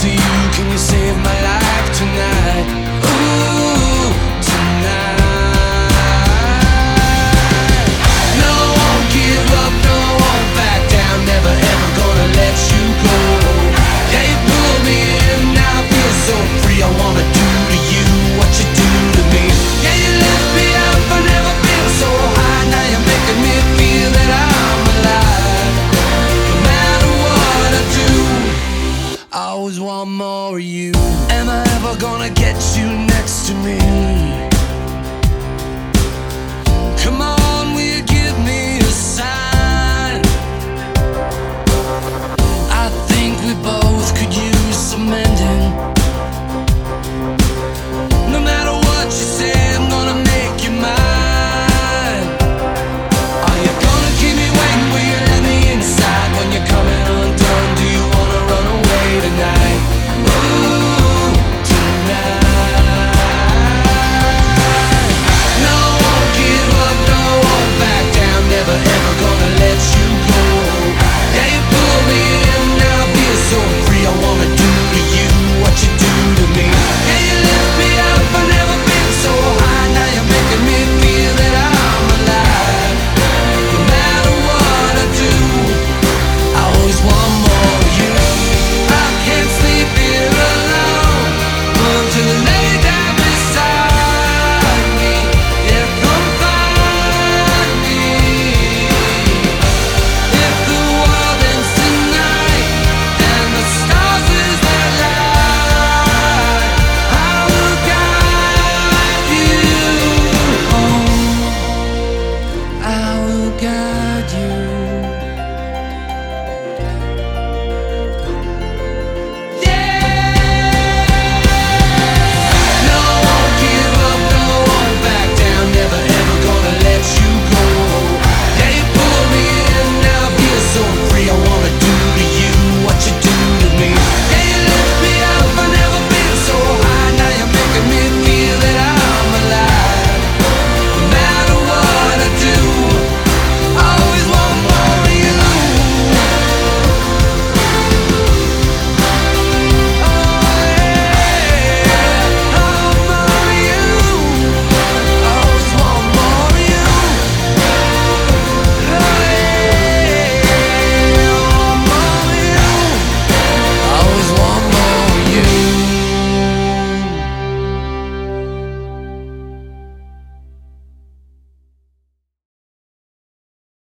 to you, can you save my life tonight? Ooh. One more you.